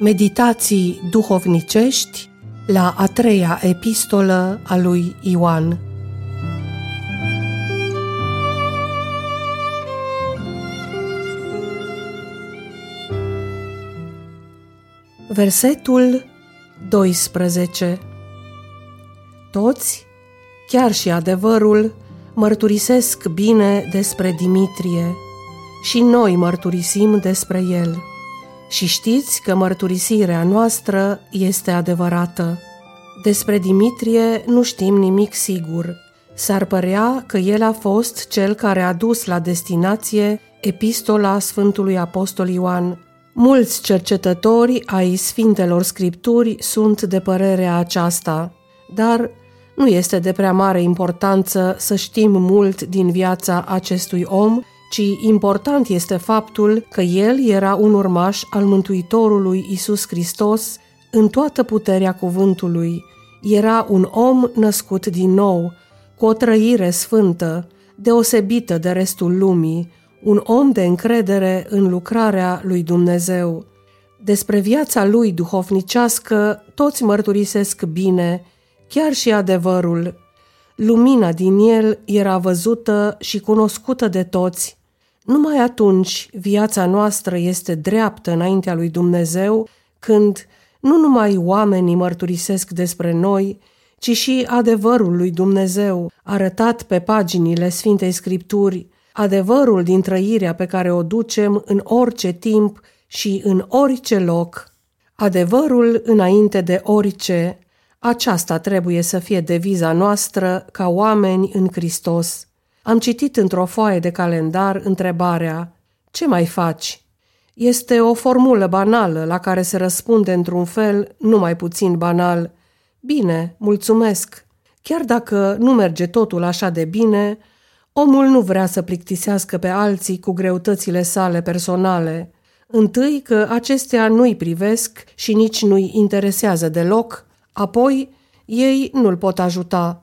Meditații duhovnicești la a treia epistolă a lui Ioan. Versetul 12 Toți, chiar și adevărul, mărturisesc bine despre Dimitrie și noi mărturisim despre el – și știți că mărturisirea noastră este adevărată. Despre Dimitrie nu știm nimic sigur. S-ar părea că el a fost cel care a dus la destinație epistola Sfântului Apostol Ioan. Mulți cercetători ai Sfintelor Scripturi sunt de părerea aceasta, dar nu este de prea mare importanță să știm mult din viața acestui om ci important este faptul că el era un urmaș al Mântuitorului Isus Hristos în toată puterea cuvântului. Era un om născut din nou, cu o trăire sfântă, deosebită de restul lumii, un om de încredere în lucrarea lui Dumnezeu. Despre viața lui duhovnicească toți mărturisesc bine, chiar și adevărul. Lumina din el era văzută și cunoscută de toți, numai atunci viața noastră este dreaptă înaintea lui Dumnezeu, când nu numai oamenii mărturisesc despre noi, ci și adevărul lui Dumnezeu, arătat pe paginile Sfintei Scripturi, adevărul din trăirea pe care o ducem în orice timp și în orice loc. Adevărul înainte de orice, aceasta trebuie să fie deviza noastră ca oameni în Hristos. Am citit într-o foaie de calendar întrebarea Ce mai faci? Este o formulă banală la care se răspunde într-un fel numai puțin banal. Bine, mulțumesc. Chiar dacă nu merge totul așa de bine, omul nu vrea să plictisească pe alții cu greutățile sale personale. Întâi că acestea nu-i privesc și nici nu-i interesează deloc, apoi ei nu-l pot ajuta.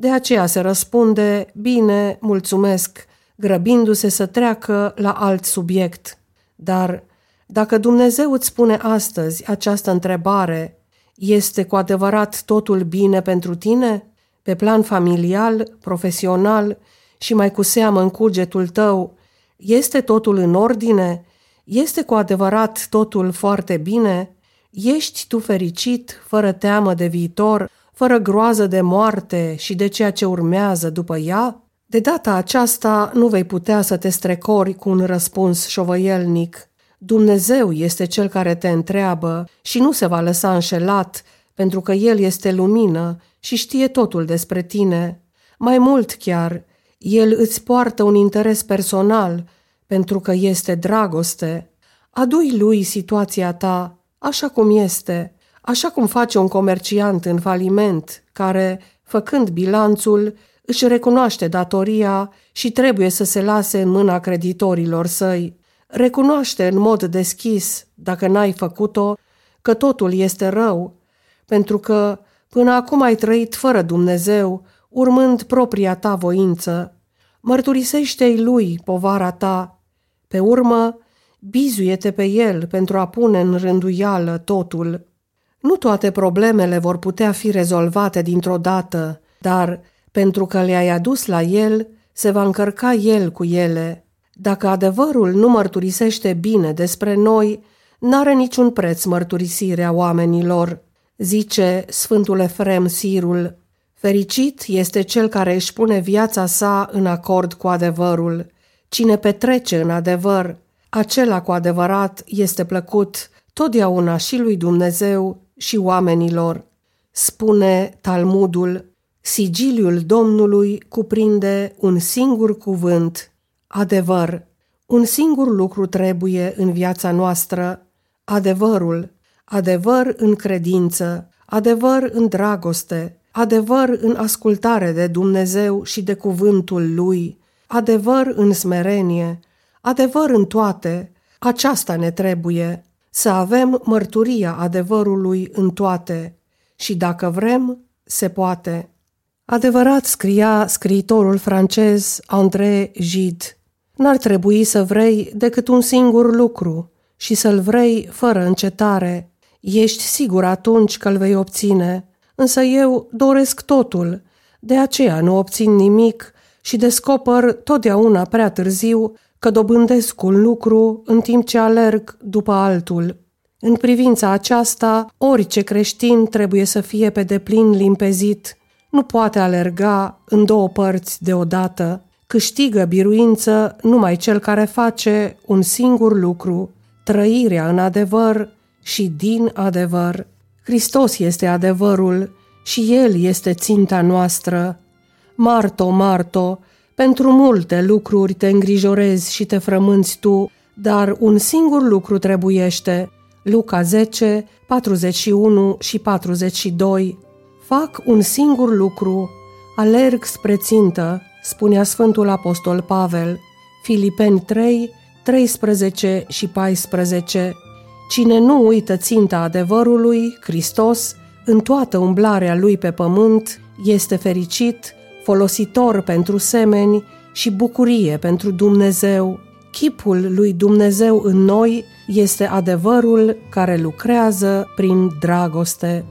De aceea se răspunde, bine, mulțumesc, grăbindu-se să treacă la alt subiect. Dar dacă Dumnezeu îți spune astăzi această întrebare, este cu adevărat totul bine pentru tine? Pe plan familial, profesional și mai cu seamă în cugetul tău, este totul în ordine? Este cu adevărat totul foarte bine? Ești tu fericit, fără teamă de viitor, fără groază de moarte și de ceea ce urmează după ea? De data aceasta nu vei putea să te strecori cu un răspuns șovăielnic. Dumnezeu este cel care te întreabă și nu se va lăsa înșelat, pentru că El este lumină și știe totul despre tine. Mai mult chiar, El îți poartă un interes personal, pentru că este dragoste. Adui lui situația ta, așa cum este, așa cum face un comerciant în faliment, care, făcând bilanțul, își recunoaște datoria și trebuie să se lase în mâna creditorilor săi. Recunoaște în mod deschis, dacă n-ai făcut-o, că totul este rău, pentru că până acum ai trăit fără Dumnezeu, urmând propria ta voință. Mărturisește-i lui povara ta. Pe urmă, bizuie-te pe el pentru a pune în rânduială totul. Nu toate problemele vor putea fi rezolvate dintr-o dată, dar pentru că le-ai adus la el, se va încărca el cu ele. Dacă adevărul nu mărturisește bine despre noi, n-are niciun preț mărturisirea oamenilor, zice Sfântul Efrem Sirul. Fericit este cel care își pune viața sa în acord cu adevărul. Cine petrece în adevăr, acela cu adevărat este plăcut totdeauna și lui Dumnezeu și oamenilor. Spune Talmudul, sigiliul Domnului cuprinde un singur cuvânt, adevăr. Un singur lucru trebuie în viața noastră, adevărul, adevăr în credință, adevăr în dragoste, adevăr în ascultare de Dumnezeu și de cuvântul Lui, adevăr în smerenie, adevăr în toate, aceasta ne trebuie, să avem mărturia adevărului în toate și dacă vrem, se poate. Adevărat scria scriitorul francez André Gide, n-ar trebui să vrei decât un singur lucru, și să-l vrei fără încetare. Ești sigur atunci că îl vei obține, însă eu doresc totul, de aceea nu obțin nimic și descoper totdeauna prea târziu că dobândesc un lucru în timp ce alerg după altul. În privința aceasta, orice creștin trebuie să fie pe deplin limpezit. Nu poate alerga în două părți deodată. Câștigă biruință numai cel care face un singur lucru, trăirea în adevăr și din adevăr. Hristos este adevărul și El este ținta noastră. Marto, Marto, pentru multe lucruri te îngrijorezi și te frămânți tu, dar un singur lucru trebuiește. Luca 10, 41 și 42 Fac un singur lucru, alerg spre țintă, spunea Sfântul Apostol Pavel, Filipeni 3, 13 și 14. Cine nu uită ținta adevărului, Hristos, în toată umblarea lui pe pământ, este fericit, folositor pentru semeni și bucurie pentru Dumnezeu. Chipul lui Dumnezeu în noi este adevărul care lucrează prin dragoste.